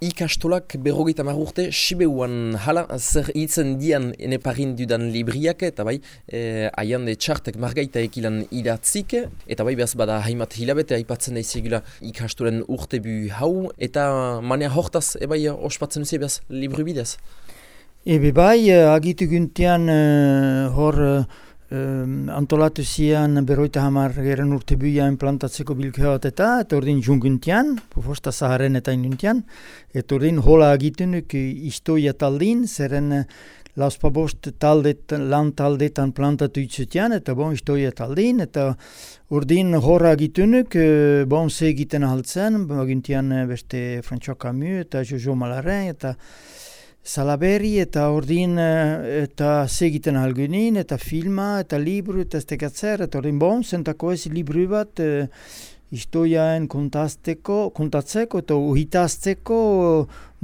ikastolak berrogeita marrurte Sibeuan hala zer hitzen dian eneparin dudan libriak eta bai eh, aian de txartek margaita ekilan idatzik eta bai behaz bada haimat hilabete aipatzen da izigula ikastolen urte bu hau eta manea hortaz ebai ospatzen zi behaz libru bidez? Ebe bai agitu guntian uh, hor um, antolatu zian beroita hamar geren urte buia implantatzeko bilkeat eta eta ordin junguntian, pofosta zaharen eta inuntian, eta ordin hola agitunuk istoia taldin, zeren lauspabost taldet, lan taldetan plantatu itzutian, eta bon istoia taldin, eta ordin horra agitunuk, bon ze egiten ahaltzen, agintian beste François Camus eta Jojo Malaren, eta Salaberri eta ordin eh, eta segiten algunin eta filma eta libru eta estekatzer eta ordin bon zentako ez libru bat e, historiaen kontazteko, kontatzeko eta uhitazteko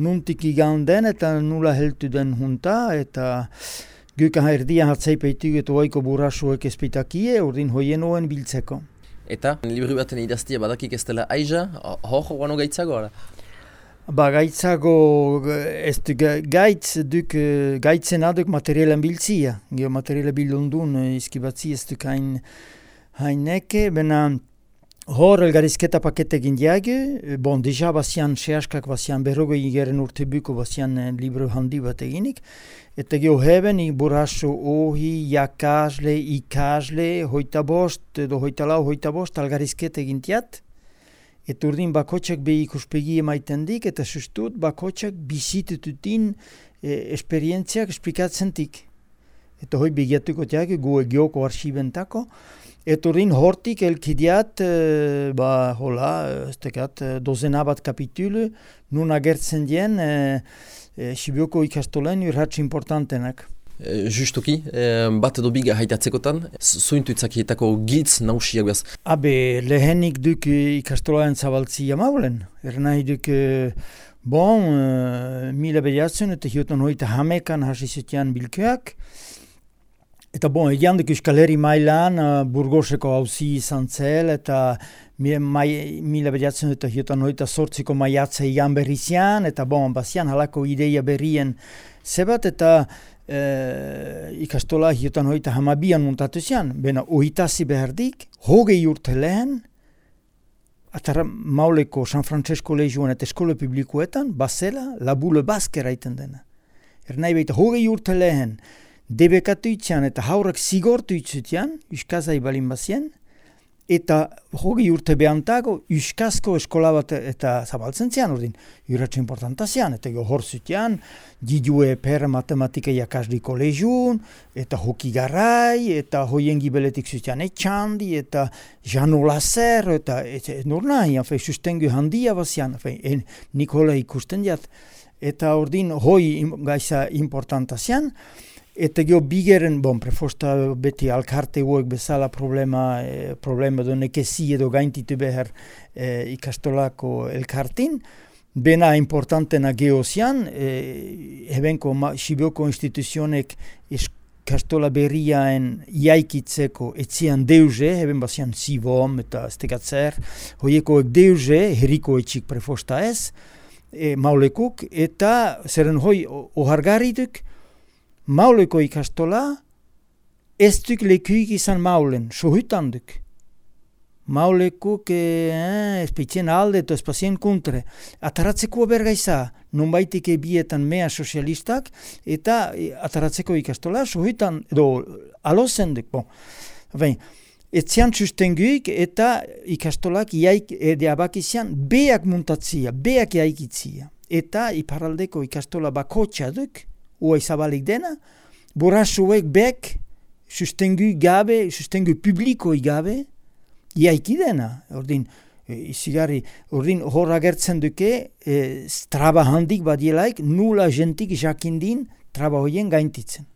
nuntik iganden eta nula heltu den junta eta Guka erdia hartzei peitu eta oiko burrasuek espitakie, ordin hoien oen biltzeko. Eta, libru baten idaztia badakik ez dela aiza, hor guano gaitzago, ara? Ba, gaitzago, ez du, gaitz duk, gaitzen aduk materialen biltzia. Gio materiale bildundun izkibatzi ez duk hain, hain neke, bena hor elgarizketa pakete gindiage, bon, deja basian sehaskak basian berrogei geren urte buko basian libro handi bat eginik, eta gio heben burasu ohi, jakasle, ikasle, hoita bost, edo hoita lau, hoita bost, algarizketa egintiat, Eta urdin bakotxak behi ikuspegi emaiten dik, eta sustut bakotxak bizitututin e, esperientziak esplikatzen. Eta hoi begiatuko tiak, gu egioko arxibentako. Eta urdin hortik elkidiat, e, ba, hola, ez tekat, e, dozena bat kapitulu, nun agertzen dien, e, e, Sibioko ikastolen urratx importantenak. Eh, justuki, eh, bat edo biga haitatzekotan, zuintu itzakietako giltz nausiak behaz. Abe, lehenik duk ikastolaen zabaltzi amaulen. Er nahi duk, bon, uh, mila behiatzen, eta hiotan hoita hamekan hasi zutian bilkeak. Eta bon, egian duk iskaleri mailan, uh, burgoseko hauzi izan zel, eta mai, mila behiatzen eta hiotan hoita sortziko maiatza igan berrizian, eta bon, bazian halako ideia berrien zebat, eta e, ikastola hiotan hoita hamabian muntatu zian, bena ohitazi behardik, hogei urte lehen, atara mauleko San Francesco Legioan eta eskola publikoetan, basela, labule baskera iten dena. Er nahi baita hogei urte lehen, debekatu itzian eta haurak zigortu itzutian, uskazai balin bazien, eta hogi urte behantago Euskazko eskola bat eta zabaltzen zian urdin, urratxo importanta zian, eta go hor zutian, didue per matematika jakasdi kolegiun, eta hoki garrai, eta hoien gibeletik zutian etxandi, eta janu lazer, eta et, et, nur nahi, afei, sustengu handia bazian, afei, en, Nikola ikusten jat, eta urdin hoi gaisa importanta zian, Eta gio bigeren, bon, prefosta beti alkarte guek bezala problema, eh, problema do nekezi edo gaintitu behar eh, ikastolako elkartin. Bena importantena geozian, eh, ebenko Sibioko instituzionek ikastola berriaen iaikitzeko etzian deuze, eben bazian zivom eta estekatzer, hoieko ek deuze, herriko etxik prefosta ez, e, maulekuk, eta zeren hoi ohargarrituk, mauleko ikastola, ez duk lekuik izan maulen, sohutan duk. Maulekuk eh, espeitzen alde eta espazien kuntre. Ataratzeko bergaiza, non baitike bietan mea sozialistak, eta eh, ataratzeko ikastola, sohutan, edo alozen duk. Bon. Bain, etzian sustenguik eta ikastolak iaik ede abakizian beak muntatzia, beak iaikitzia. Eta iparaldeko ikastola bakotxa duk, oa izabalik dena, borrasuek bek, sustengu gabe, sustengu publiko gabe, iaiki dena, ordin, e, izigarri, ordin hor agertzen duke, e, traba handik badielaik, nula jentik jakindin, traba hoien gaintitzen.